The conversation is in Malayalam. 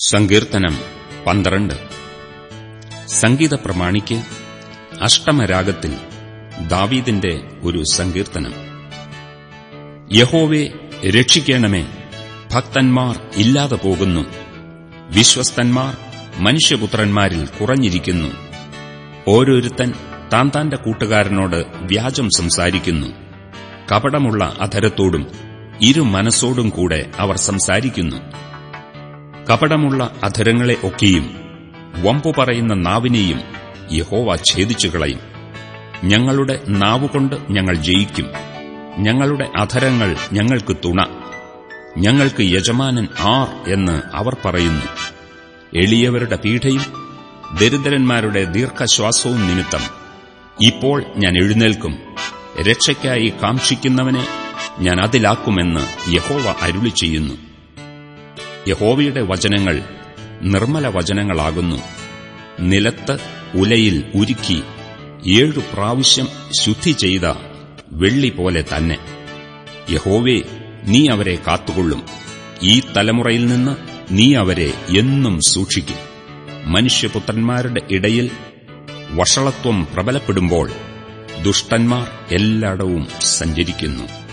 സങ്കീർത്തനം പന്ത്രണ്ട്. സംഗീത പ്രമാണിക്ക് അഷ്ടമരാഗത്തിൽ ദാവീദിന്റെ ഒരു സങ്കീർത്തനം. യഹോവെ രക്ഷിക്കണമേ. ഭക്തന്മാർ ഇല്ലാതെ പോകുന്നു. വിശ്വസ്തന്മാർ മനുഷ്യപുത്രന്മാരിൽ കുറഞ്ഞിരിക്കുന്നു. ഓരോരുത്തൻ താൻ താന്റെ കൂട്ടുകാരനോട് വ്യാജം സംസാരിക്കുന്നു. കപടമുള്ള അധരത്തോടും ഇരു മനസ്സോടും കൂടെ അവർ സംസാരിക്കുന്നു. കപടമുള്ള അധരങ്ങളെ ഒക്കെയും വമ്പു പറയുന്ന നാവിനെയും യഹോവ ഛേദിച്ചു കളയും. ഞങ്ങളുടെ നാവുകൊണ്ട് ഞങ്ങൾ ജയിക്കും. ഞങ്ങളുടെ അധരങ്ങൾ ഞങ്ങൾക്ക് തുണ. ഞങ്ങൾക്ക് യജമാനൻ ആർ എന്ന് അവർ പറയുന്നു. എളിയവരുടെ പീഠയും ദരിദ്രന്മാരുടെ ദീർഘശ്വാസവും നിമിത്തം. ഇപ്പോൾ ഞാൻ എഴുന്നേൽക്കും. രക്ഷയ്ക്കായി കാക്ഷിക്കുന്നവനെ ഞാൻ അതിലാക്കുമെന്ന് യഹോവ അരുളി ചെയ്യുന്നു യഹോവയുടെ വചനങ്ങൾ നിർമ്മല വചനങ്ങളാകുന്നു. നിലത്ത് ഉലയിൽ ഉരുക്കി ഏഴു പ്രാവശ്യം ശുദ്ധി ചെയ്ത വെള്ളി പോലെ തന്നെ. യഹോവേ നീ അവരെ കാത്തുകൊള്ളും. ഈ തലമുറയിൽ നിന്ന് നീ അവരെ എന്നും സൂക്ഷിക്കും. മനുഷ്യപുത്രന്മാരുടെ ഇടയിൽ വഷളത്വം പ്രബലപ്പെടുമ്പോൾ ദുഷ്ടന്മാർ എല്ലായിടവും സഞ്ചരിക്കുന്നു.